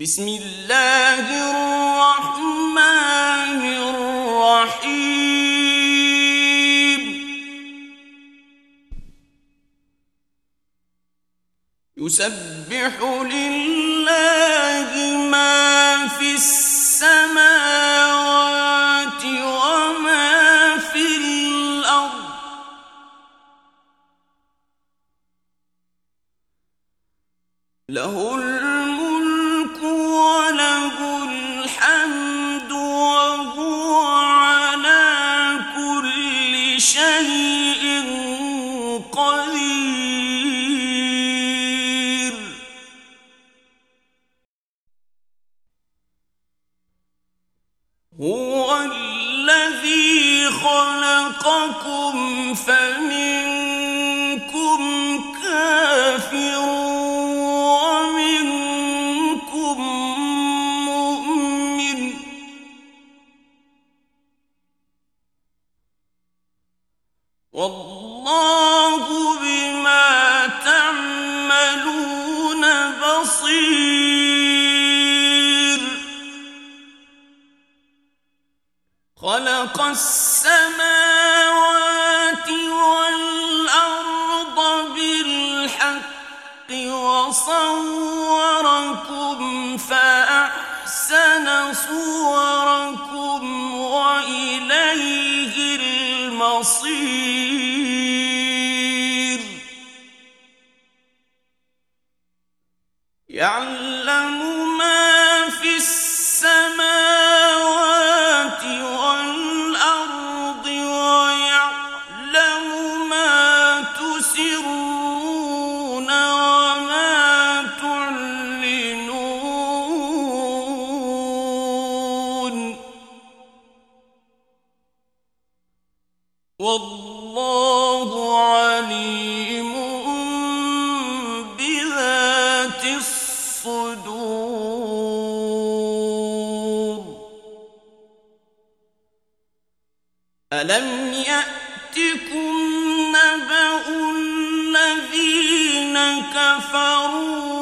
بسم اللہ الرحمن الرحیم يسبح للہ ما فی السماوات وما فی الأرض. له هو الذي خلقكم فمنكم كافر ومنكم مؤمن والله السماوات والأرض بالحق وصوركم فأحسن صوركم وإليه المصير ألم يأتكم نبأ الذين كفروا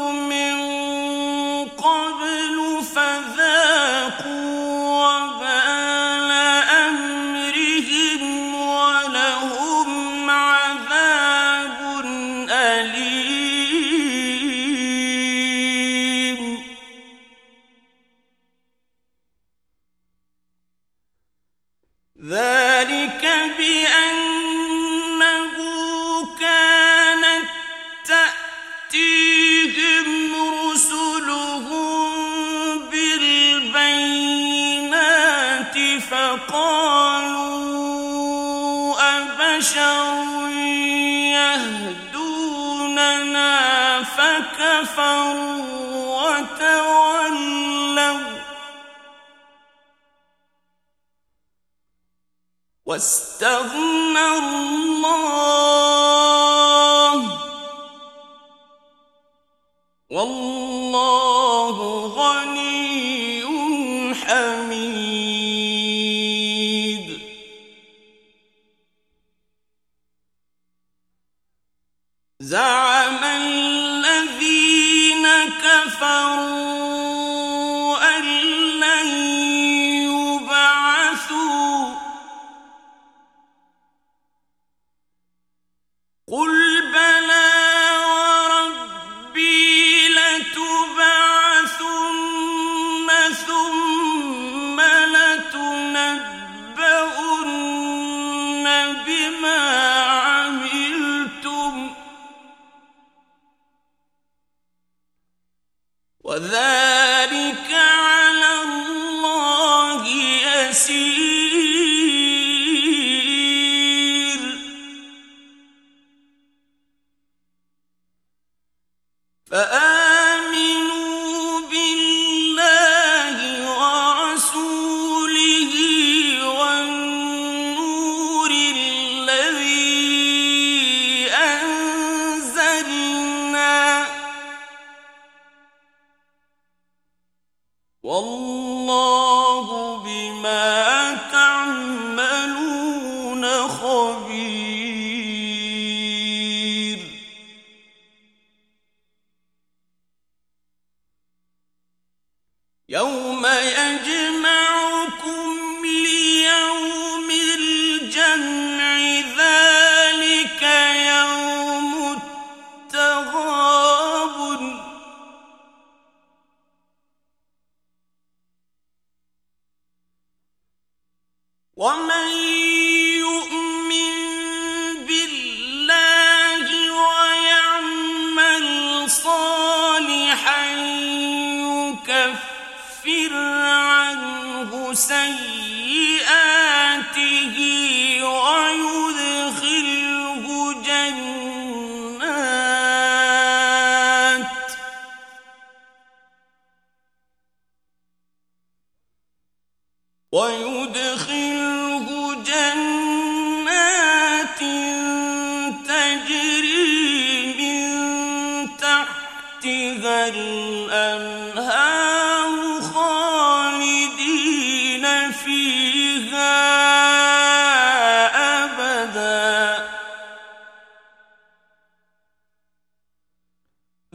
واستغنى الله والله غني حميد. زعل والله صالحا يكفر عنه سيئاته ويدخله جنات. ويدخل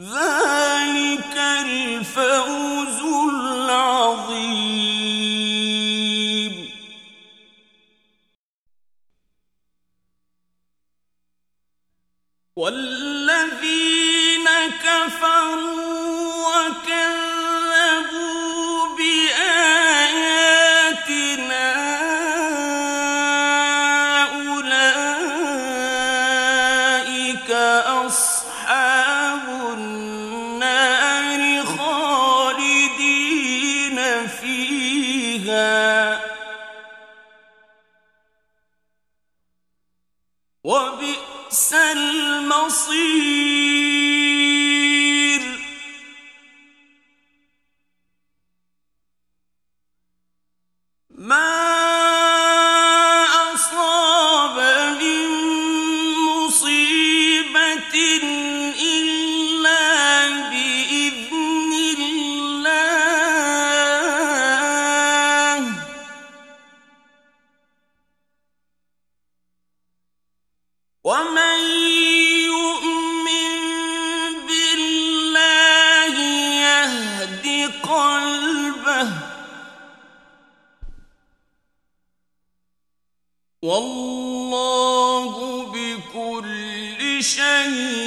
ذا بصير شيء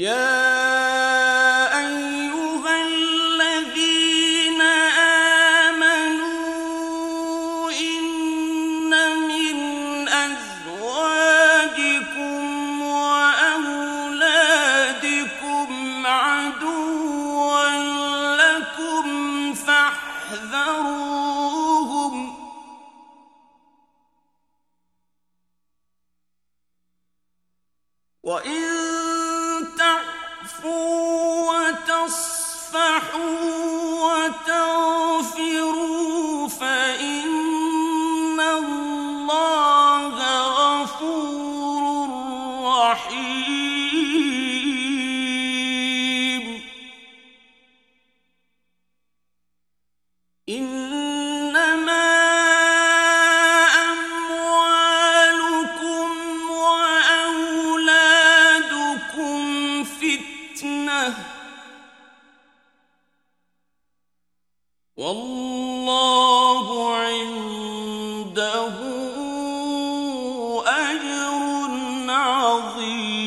Yeah. والله عنده أجر عظيم.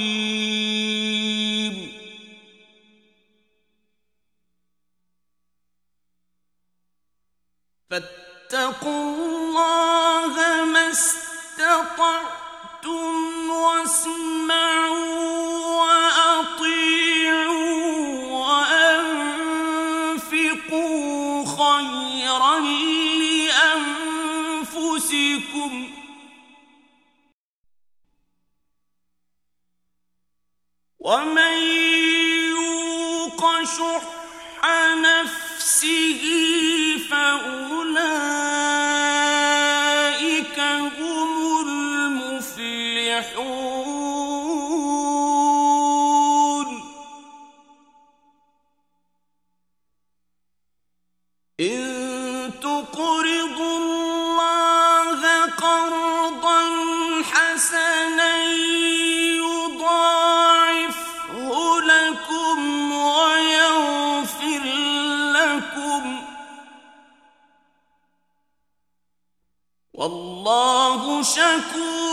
فاتقوا الله ما استطعتم واسمعوا وشح فأولئك هم المفلحون شکور